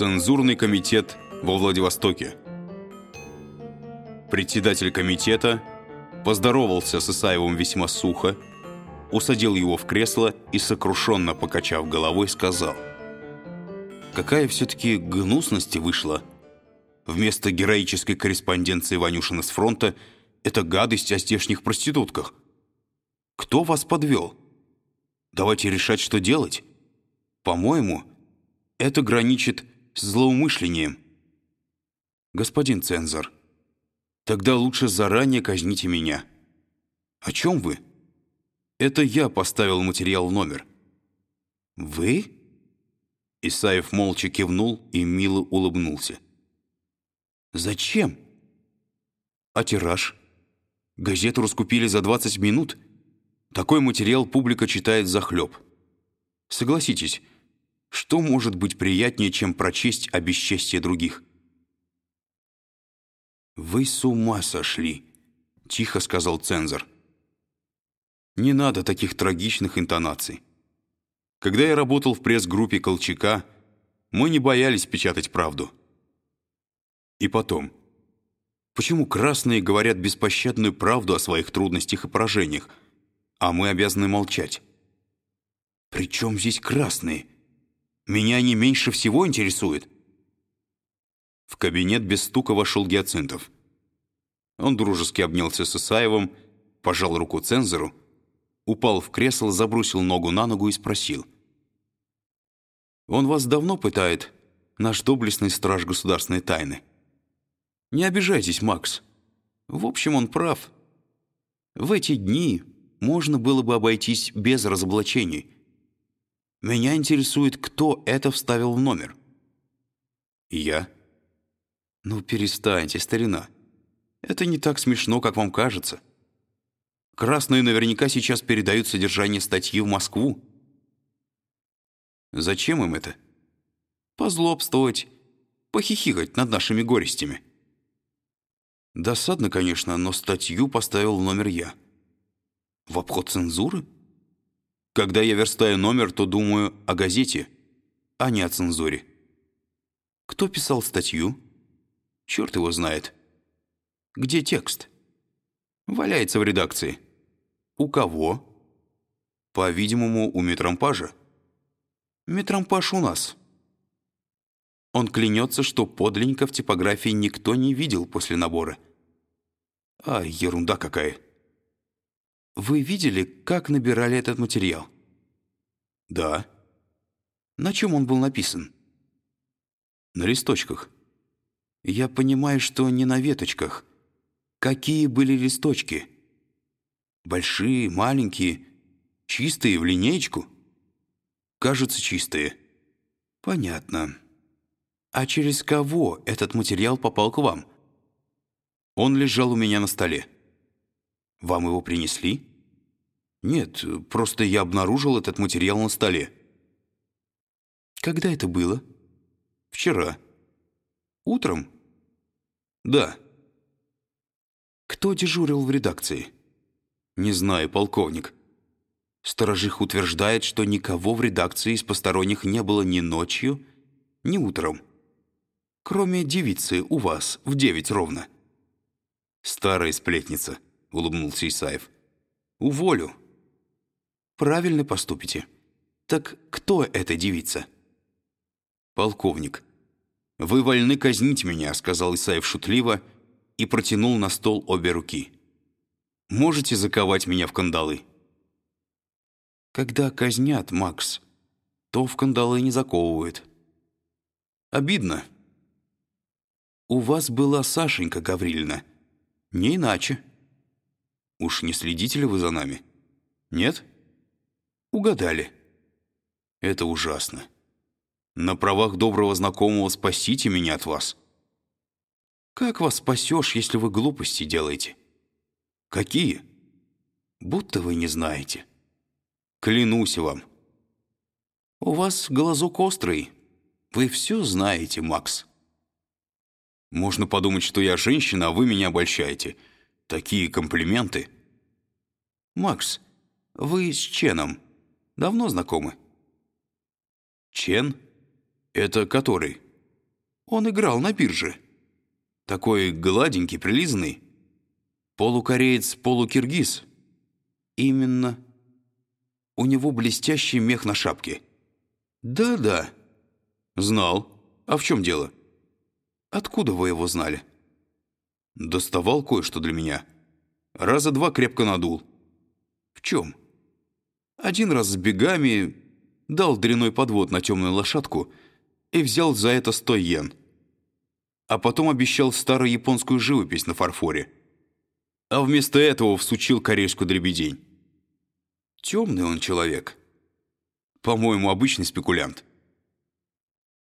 Цензурный комитет во Владивостоке. Председатель комитета поздоровался с Исаевым весьма сухо, усадил его в кресло и, сокрушенно покачав головой, сказал «Какая все-таки гнусность вышла! Вместо героической корреспонденции Ванюшина с фронта это гадость о здешних проститутках. Кто вас подвел? Давайте решать, что делать. По-моему, это граничит с злоумышлением. Господин цензор, тогда лучше заранее казните меня. О чем вы? Это я поставил материал в номер. Вы? Исаев молча кивнул и мило улыбнулся. Зачем? А тираж? Газету раскупили за 20 минут. Такой материал публика читает захлеб. Согласитесь, что может быть приятнее, чем прочесть о бесчестии других? «Вы с ума сошли», — тихо сказал цензор. «Не надо таких трагичных интонаций. Когда я работал в пресс-группе Колчака, мы не боялись печатать правду. И потом, почему красные говорят беспощадную правду о своих трудностях и поражениях, а мы обязаны молчать? При чем здесь красные?» Меня они меньше всего интересуют». В кабинет без стука вошел Гиацинтов. Он дружески обнялся с Исаевым, пожал руку цензору, упал в кресло, забросил ногу на ногу и спросил. «Он вас давно пытает, наш доблестный страж государственной тайны?» «Не обижайтесь, Макс. В общем, он прав. В эти дни можно было бы обойтись без разоблачений». Меня интересует, кто это вставил в номер. Я? Ну, перестаньте, старина. Это не так смешно, как вам кажется. Красные наверняка сейчас передают содержание статьи в Москву. Зачем им это? Позлобствовать, похихикать над нашими горестями. Досадно, конечно, но статью поставил в номер я. В обход цензуры? Когда я верстаю номер, то думаю о газете, а не о цензуре. Кто писал статью? Черт его знает. Где текст? Валяется в редакции. У кого? По-видимому, у метрампажа. Метрампаж у нас. Он клянется, что подлинника в типографии никто не видел после набора. А, ерунда какая. Вы видели, как набирали этот материал? Да. На чем он был написан? На листочках. Я понимаю, что не на веточках. Какие были листочки? Большие, маленькие, чистые, в линеечку? Кажется, чистые. Понятно. А через кого этот материал попал к вам? Он лежал у меня на столе. Вам его принесли? Нет, просто я обнаружил этот материал на столе. Когда это было? Вчера. Утром? Да. Кто дежурил в редакции? Не знаю, полковник. Сторожих утверждает, что никого в редакции из посторонних не было ни ночью, ни утром. Кроме девицы у вас в девять ровно. Старая сплетница. — улыбнулся Исаев. «Уволю». «Правильно поступите. Так кто эта девица?» «Полковник, вы вольны казнить меня», — сказал Исаев шутливо и протянул на стол обе руки. «Можете заковать меня в кандалы?» «Когда казнят, Макс, то в кандалы не заковывают». «Обидно». «У вас была Сашенька Гаврилина. Не иначе». Уж не следите ли вы за нами? Нет? Угадали. Это ужасно. На правах доброго знакомого спасите меня от вас. Как вас спасешь, если вы глупости делаете? Какие? Будто вы не знаете. Клянусь вам. У вас глазок острый. Вы все знаете, Макс. Можно подумать, что я женщина, а вы меня обольщаете — Такие комплименты. Макс, вы с Ченом давно знакомы? Чен? Это который? Он играл на бирже. Такой гладенький, прилизанный. Полукореец, полукиргиз. Именно. У него блестящий мех на шапке. Да-да. Знал. А в чем дело? Откуда вы его знали? Доставал кое-что для меня. Раза два крепко надул. В чем? Один раз с бегами дал дряной подвод на темную лошадку и взял за это сто йен. А потом обещал старую японскую живопись на фарфоре. А вместо этого всучил корейскую дребедень. Темный он человек. По-моему, обычный спекулянт.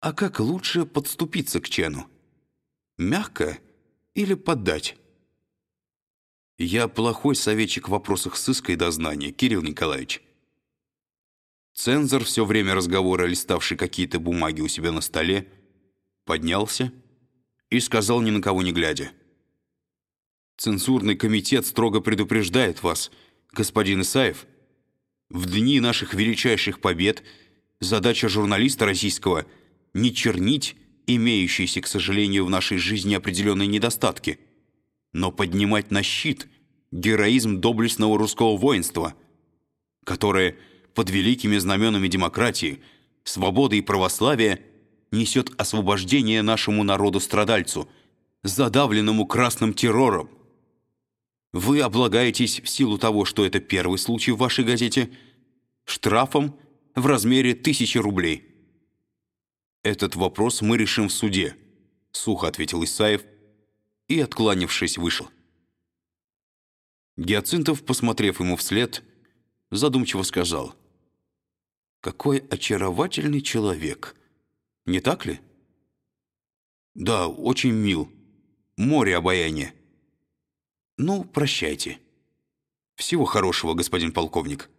А как лучше подступиться к Чену? Мягко или поддать? Я плохой советчик в вопросах сыска и дознания, Кирилл Николаевич. Цензор, все время разговора листавший какие-то бумаги у себя на столе, поднялся и сказал ни на кого не глядя. «Цензурный комитет строго предупреждает вас, господин Исаев, в дни наших величайших побед задача журналиста российского — не чернить имеющиеся, к сожалению, в нашей жизни определенные недостатки, но поднимать на щит героизм доблестного русского воинства, которое под великими знаменами демократии, свободы и православия несет освобождение нашему народу-страдальцу, задавленному красным террором. Вы облагаетесь в силу того, что это первый случай в вашей газете, штрафом в размере тысячи рублей. «Этот вопрос мы решим в суде», — сухо ответил Исаев и, откланившись, вышел. Гиацинтов, посмотрев ему вслед, задумчиво сказал. «Какой очаровательный человек! Не так ли?» «Да, очень мил. Море обаяния». «Ну, прощайте. Всего хорошего, господин полковник».